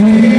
You.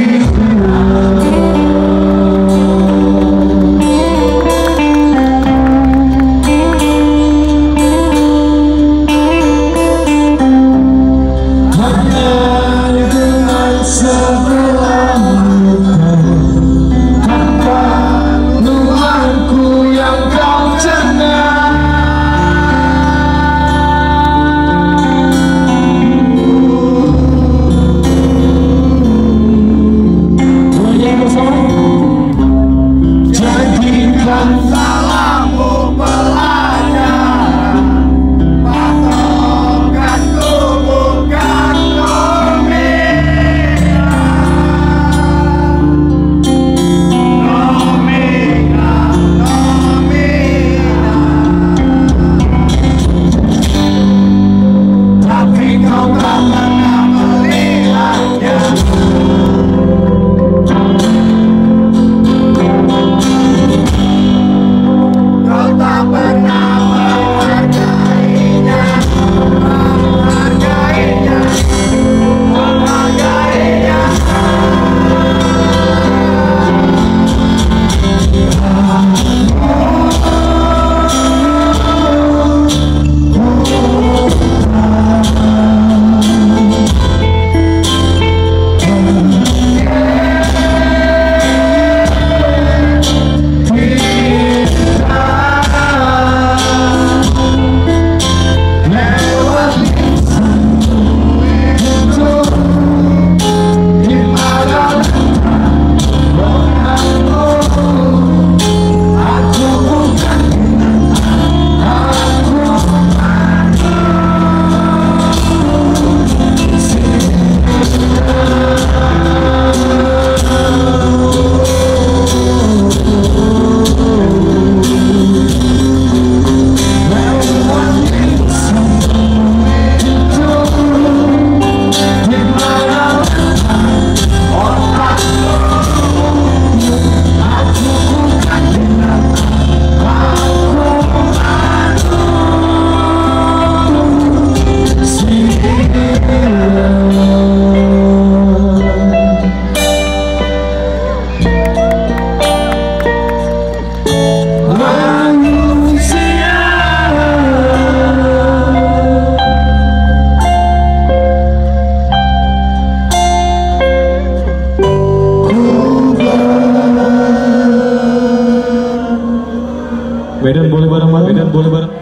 Medan boleh bareng-bareng. Medan boleh bareng.